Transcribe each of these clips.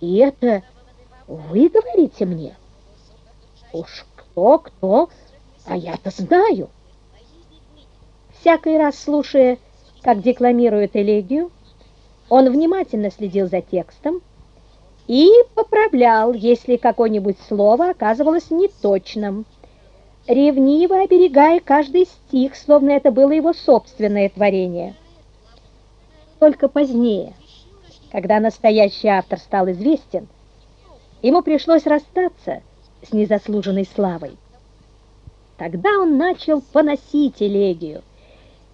И это вы говорите мне? Уж кто-кто, а я-то знаю. Всякий раз слушая, как декламирует элегию, он внимательно следил за текстом и поправлял, если какое-нибудь слово оказывалось неточным, ревниво оберегая каждый стих, словно это было его собственное творение. Только позднее, когда настоящий автор стал известен, ему пришлось расстаться с незаслуженной славой. Тогда он начал поносить элегию,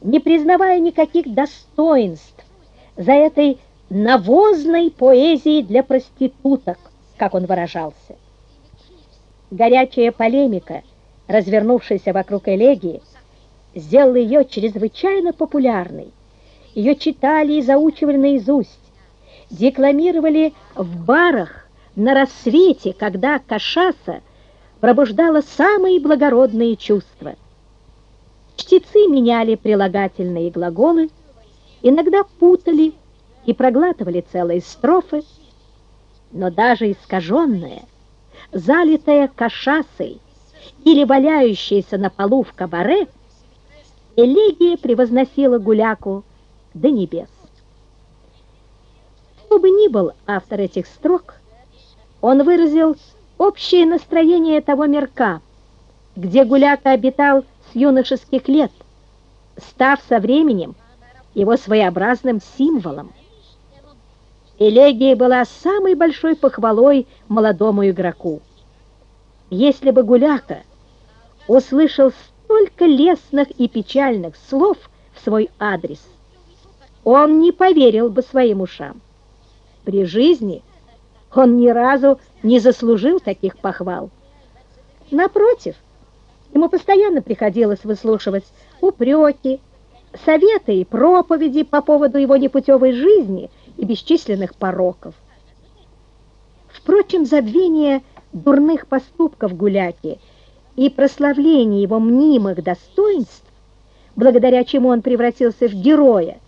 не признавая никаких достоинств за этой навозной поэзией для проституток, как он выражался. Горячая полемика, развернувшаяся вокруг элегии, сделала ее чрезвычайно популярной. Ее читали и заучивали наизусть, декламировали в барах на рассвете, когда кашаса пробуждала самые благородные чувства. Чтецы меняли прилагательные глаголы, иногда путали и проглатывали целые строфы, но даже искаженная, залитая кашасой или валяющаяся на полу в кабаре, элегия превозносила гуляку до небес. Был автор этих строк, он выразил общее настроение того мирка, где гуляка обитал с юношеских лет, став со временем его своеобразным символом. Элегия была самой большой похвалой молодому игроку. Если бы Гуляка услышал столько лестных и печальных слов в свой адрес, он не поверил бы своим ушам. При жизни он ни разу не заслужил таких похвал. Напротив, ему постоянно приходилось выслушивать упреки, советы и проповеди по поводу его непутевой жизни и бесчисленных пороков. Впрочем, забвение дурных поступков Гуляки и прославление его мнимых достоинств, благодаря чему он превратился в героя,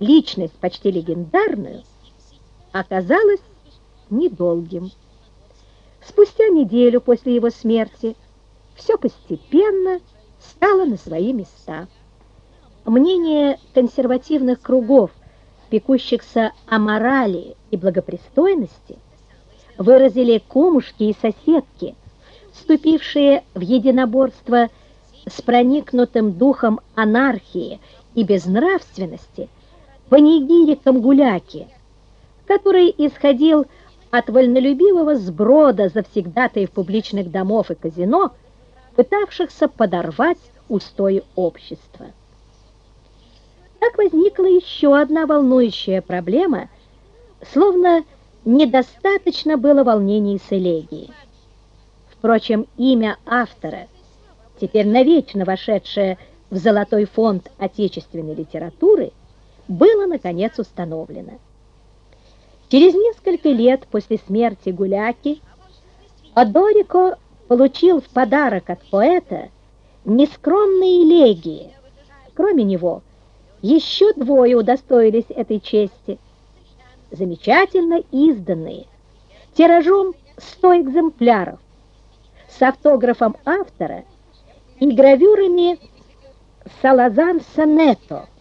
личность почти легендарную, оказалось недолгим. Спустя неделю после его смерти все постепенно стало на свои места. Мнение консервативных кругов, пекущихся о морали и благопристойности, выразили кумушки и соседки, вступившие в единоборство с проникнутым духом анархии и безнравственности панигириком гуляки, который исходил от вольнолюбивого сброда завсегдатаев публичных домов и казино, пытавшихся подорвать устои общества. Так возникла еще одна волнующая проблема, словно недостаточно было волнений с элегией. Впрочем, имя автора, теперь навечно вошедшее в золотой фонд отечественной литературы, было, наконец, установлено. Через несколько лет после смерти Гуляки Адорико получил в подарок от поэта нескромные элегии. Кроме него, еще двое удостоились этой чести. Замечательно изданные, тиражом 100 экземпляров, с автографом автора и гравюрами Салазан Сонетто –